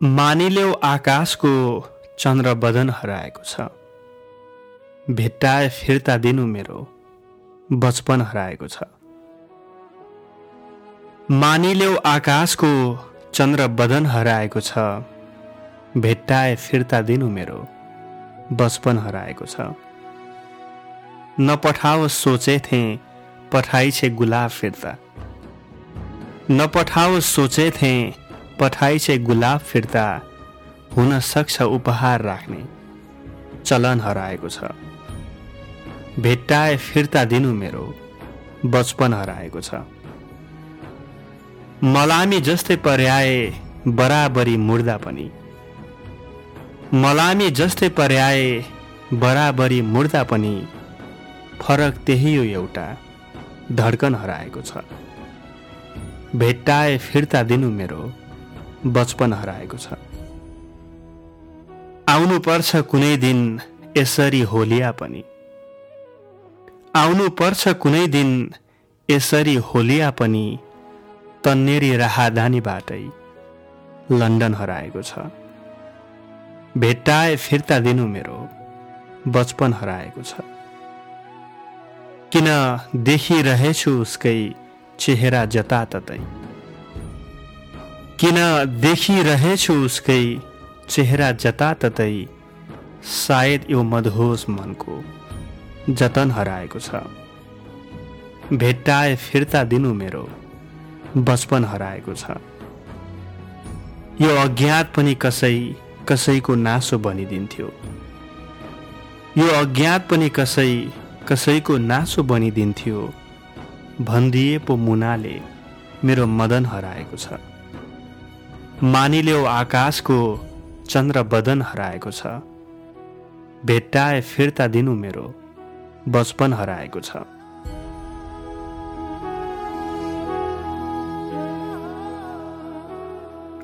मानिलेउ आकाशको चन्द्र बदन हराएको छ। भेट्टाए फिर्ता दिनु मेरो बचपन हराएको छ। मानिलेउ आकाशको चन्द्र बदन हराएको छ। भेट्टाए फिर्ता दिनु मेरो बचपन हराएको छ। नपठाओस् सोचे थिएँ गुलाब फिर्ता। नपठाओस् सोचे थिएँ पठाइ छे गुलाब फिर्ता। हुन सक्छ उपहार राख्ने। चलन हराएको छ। भेट्टाए फिर्ता दिनु मेरो। बचपन हराएको छ। मलामी जस्तै पर्याए बराबरी मुर्दा पनि। मलामी जस्तै पर्याए बराबरी मुर्दा पनि। फरक त्यही हो एउटा धड्कन हराएको छ। भेट्टाए फिर्ता दिनु मेरो। बचपन हराएको छ। आउनु पर्छ कुनै दिन यसरी होलिया पनि। आउनु पर्छ कुनै दिन यसरी होलिया पनि तन्नेरी राहादानीबाटै लन्डन हराएको छ। भेट्टाए फिर्ता दिनु मेरो बचपन हराएको छ। किन देखिरहेछु उसकै चेहरा जताततै। किन देखिरहेछु उसकै चेहरा जताततै सायद यो मदहोस मनको जतन हराएको छ। भेट्टाए फिर्ता दिनु मेरो बचपन हराएको छ। यो अज्ञात पनि कसै कसैको नासो बनिदिन्थ्यो। यो अज्ञात पनि कसै कसैको नासो बनिदिन्थ्यो। भनिदिए पो मुनाले मेरो मदन हराएको छ। मानिल्यो आकाशको चन्द्र बदन हराएको छ। भेट्टाए फिर्ता दिनु मेरो बचपन हराएको छ।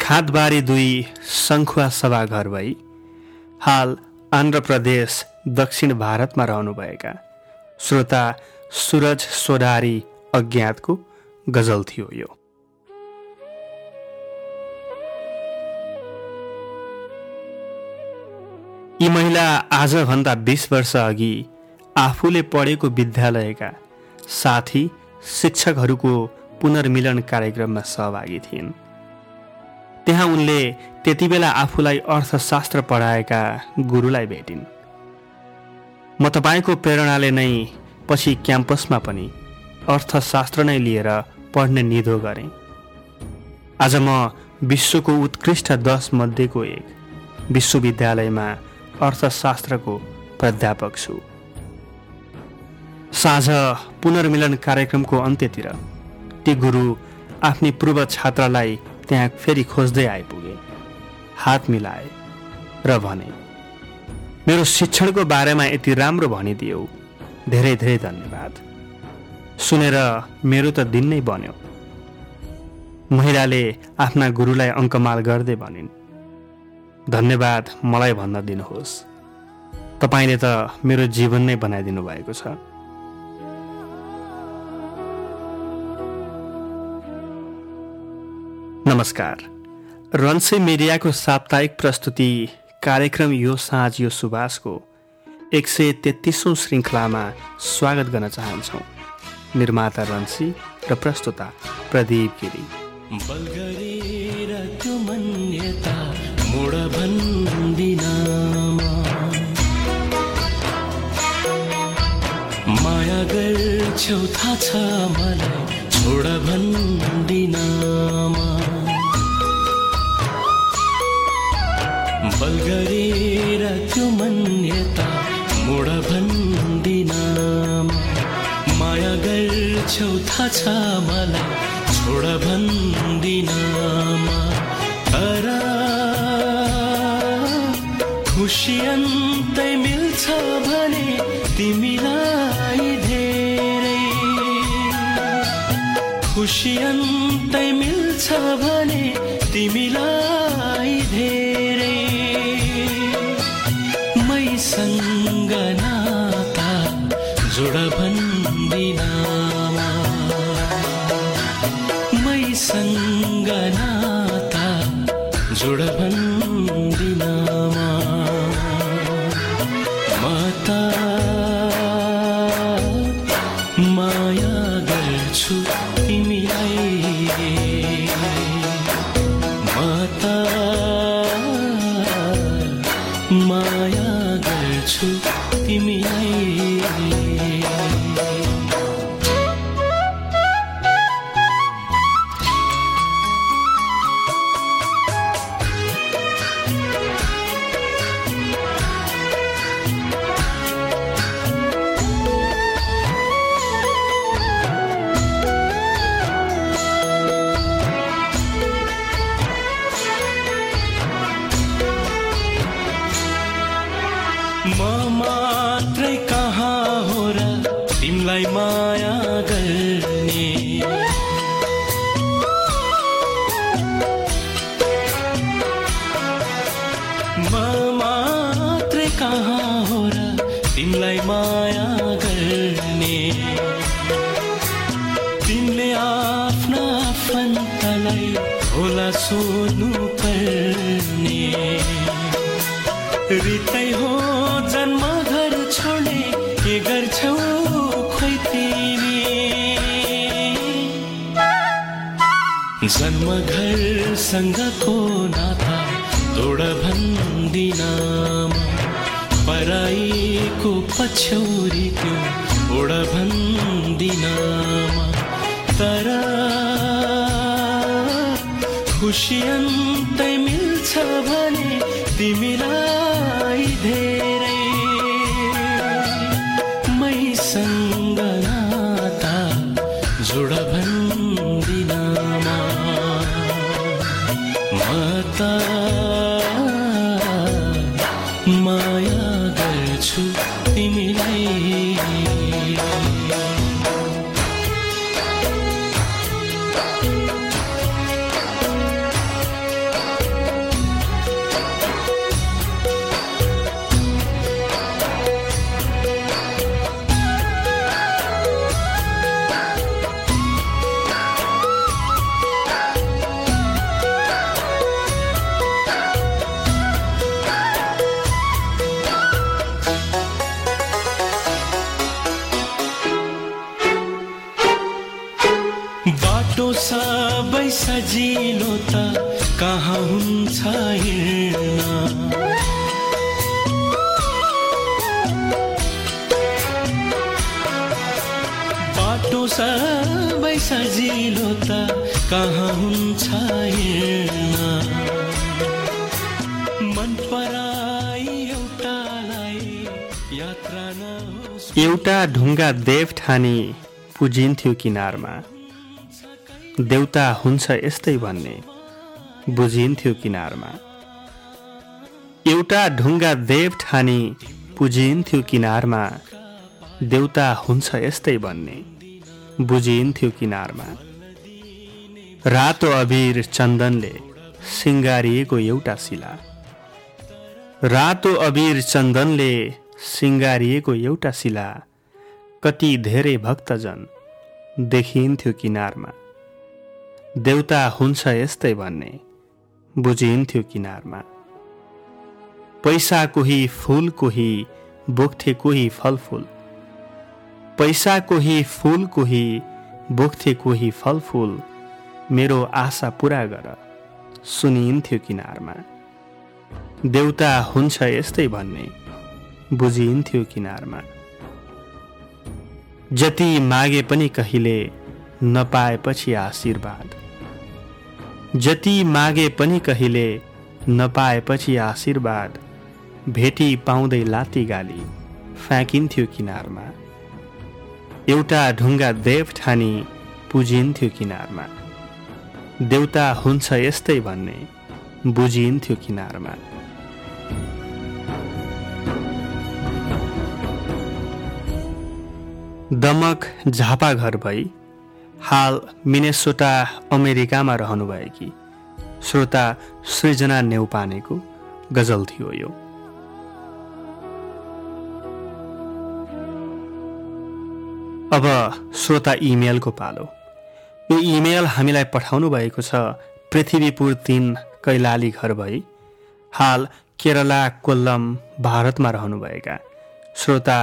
खादबारी दुई सङ्खुवा सभाघर भई हाल आन्ध्र प्रदेश दक्षिण भारतमा रहनुभएका श्रोता सुरज सोडारी अज्ञातको गजल थियो यो। यी महिला आजभन्दा बिस वर्ष अघि आफूले पढेको विद्यालयका साथी शिक्षकहरूको पुनर्मिलन कार्यक्रममा सहभागी थिइन्। त्यहाँ उनले त्यति बेला आफूलाई अर्थशास्त्र पढाएका गुरुलाई भेटिन्। म तपाईँको प्रेरणाले नै पछि क्याम्पसमा पनि अर्थशास्त्र नै लिएर पढ्ने निधो गरेँ। आज म विश्वको उत्कृष्ट दस मध्येको एक विश्वविद्यालयमा अर्थशास्त्रको प्राध्यापक छु। साँझ पुनर्मिलन कार्यक्रमको अन्त्यतिर ती गुरु आफ्नी पूर्व छात्रलाई त्यहाँ फेरि खोज्दै आइपुगे हात मिलाए र भने मेरो शिक्षणको बारेमा यति राम्रो भनिदियो। धेरै धेरै धन्यवाद। सुनेर मेरो त दिन नै बन्यो। महिलाले आफ्ना गुरुलाई अङ्कमाल गर्दै भनिन् धन्यवाद मलाई भन्न दिनुहोस्। तपाईँले त मेरो जीवन नै बनाइदिनु भएको छ। नमस्कार। रन्से मिडियाको साप्ताहिक प्रस्तुति कार्यक्रम यो साँझ यो सुभाषको एक सय तेत्तिसौँ श्रृङ्खलामा स्वागत गर्न चाहन्छौँ। निर्माता रन्सी र प्रस्तुता प्रदीप गिरी। मोड भन्दिनमा माया गर्छौ थाहा छ मलाई छोड भन्दिनमा बल गरेर माया छ मलाई छोड तर खुसी अन्तै मिल्छ भने तिमीलाई धेरै। खुसी अन्तै मिल्छ भने तिमीलाई धेरै। मैसँग नाता जोड भन्दिनमा मैसँग नाता जोड माया गर्ने म मात्रै कहाँ हो र तिमीलाई माया गर्ने तिमीले आफ्ना आफन्तलाई होला सोध्नु पर्ने। रितै हो जन्म घर सँगको नाता तोड भन्दिनामा पराईको पछ्यौरी त्यो ओड भन्दिनामा तर खुसी अन्तै मिल्छ भने तिमीलाई धेरै। मैसँग नाता जोड बाटो सबै सजिलो त कहाँ हुन्छ एउटा ढुङ्गा देव ठानी पुजिन्थ्यो किनारमा। देउता हुन्छ यस्तै भन्ने बुझिन्थ्यो किनारमा। एउटा ढुङ्गा देव ठानी पुजिन्थ्यो किनारमा। देउता हुन्छ यस्तै भन्ने बुझिन्थ्यो किनारमा। रातो अबिर चन्दनले सिङ्गारिएको एउटा शिला। रातो अबिर चन्दनले सिङ्गारिएको एउटा शिला कति धेरै भक्तजन देखिन्थ्यो किनारमा। देउता हुन्छ यस्तै भन्ने बुझिन्थ्यो किनारमा। पैसा कोही फुल कोही बोक्थे कोही फलफुल। पैसा कोही फुल कोही बोक्थे कोही फलफुल मेरो आशा पुरा गर। सुनिन्थ्यो किनारमा। देउता हुन्छ यस्तै भन्ने बुझिन्थ्यो किनारमा। जति मागे पनि कहिले नपाएपछि आशीर्वाद। जति मागे पनि कहिले नपाएपछि आशीर्वाद। भेटी पाउँदै लाती गाली फ्याँकिन्थ्यो किनारमा। एउटा ढुङ्गा देव ठानी पुजिन्थ्यो किनारमा। देउता हुन्छ यस्तै भन्ने बुझिन्थ्यो किनारमा। दमक झापा घर भई हाल मिनेसोटा अमेरिकामा रहनुभएकी श्रोता सृजना नेउपानेको गजल थियो यो। अब श्रोता इमेलको पालो। यो इमेल हामीलाई पठाउनु भएको छ पृथ्वीपुर तिन कैलाली घर भई हाल केरला कोल्लम भारतमा रहनुभएका श्रोता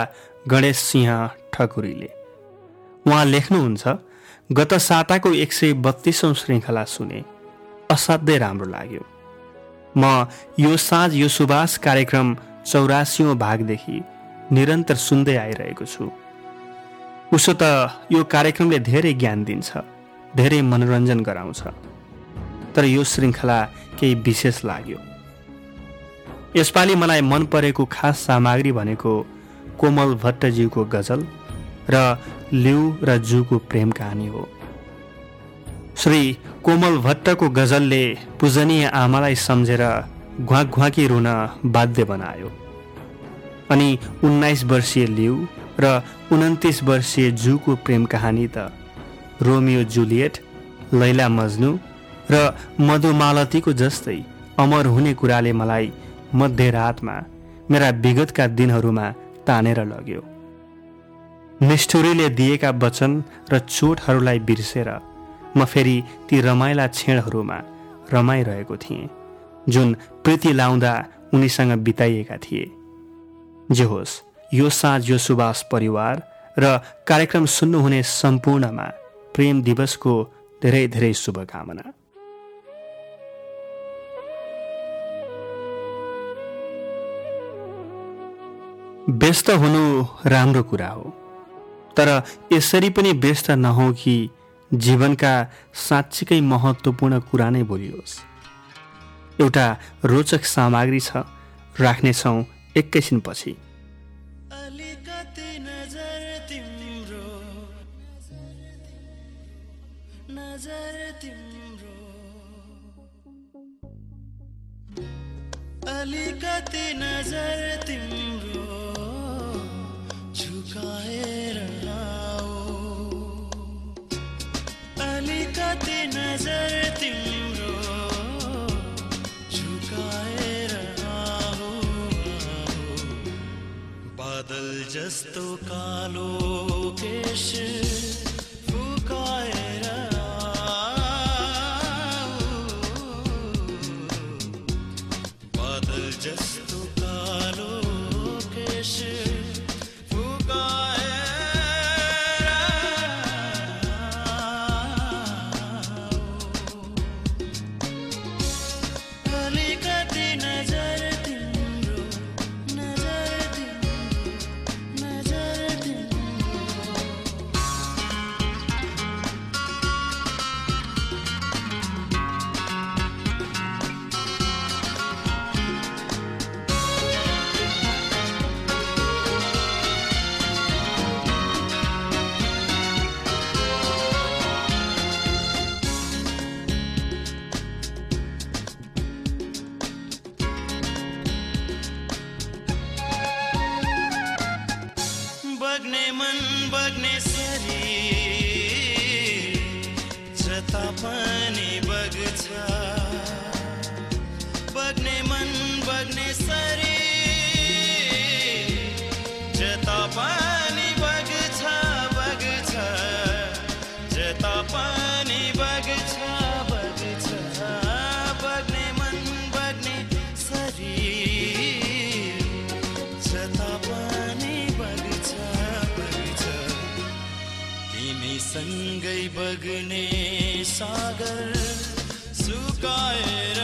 गणेश सिंह ठकुरीले। उहाँ लेख्नुहुन्छ गत साताको एक सय बत्तीसौँ श्रृङ्खला सुने असाध्यै राम्रो लाग्यो। म यो साँझ यो सुवास कार्यक्रम चौरासीौँ भागदेखि निरन्तर सुन्दै आइरहेको छु। उसो त यो कार्यक्रमले धेरै ज्ञान दिन्छ धेरै मनोरञ्जन गराउँछ। तर यो श्रृङ्खला केही विशेष लाग्यो। यसपालि मलाई मन परेको खास सामग्री भनेको कोमल भट्टज्यूको गजल र लिउ र जुको प्रेम कहानी हो। श्री कोमल भट्टको गजलले पूजनीय आमालाई सम्झेर घुवाक घुवाकी रुन बाध्य बनायो। अनि उन्नाइस वर्षीय लिउ र उन्तिस वर्षीय जुको प्रेम कहानी त। रोमियो जुलियट लैला मजनु र मधुमालतीको जस्तै अमर हुने कुराले मलाई मध्यरातमा मेरा विगतका दिनहरूमा तानेर लग्यो। निष्ठुरीले दिएका वचन र चोटहरूलाई बिर्सेर म फेरि ती रमाइला क्षणहरूमा रमाइरहेको थिएँ जुन प्रीति लाउँदा उनीसँग बिताइएका थिए। जे होस् यो साँझ यो सुवास परिवार र कार्यक्रम सुन्नुहुने सम्पूर्णमा प्रेम दिवसको धेरै धेरै शुभकामना। व्यस्त हुनु राम्रो कुरा हो तर यसरी पनि व्यस्त नहौ कि जीवनका साँच्चीकै महत्त्वपूर्ण कुरा नै बोलियोस्। एउटा रोचक सामग्री छ राख्नेछौँ एकैछिनपछि। अलिकति नज़र तिम्रो। झुकाएर अलिकति नज़र तिम्रो। झुकाएर बादल जस्तो कालो केश निसङ्गे सागर सुगार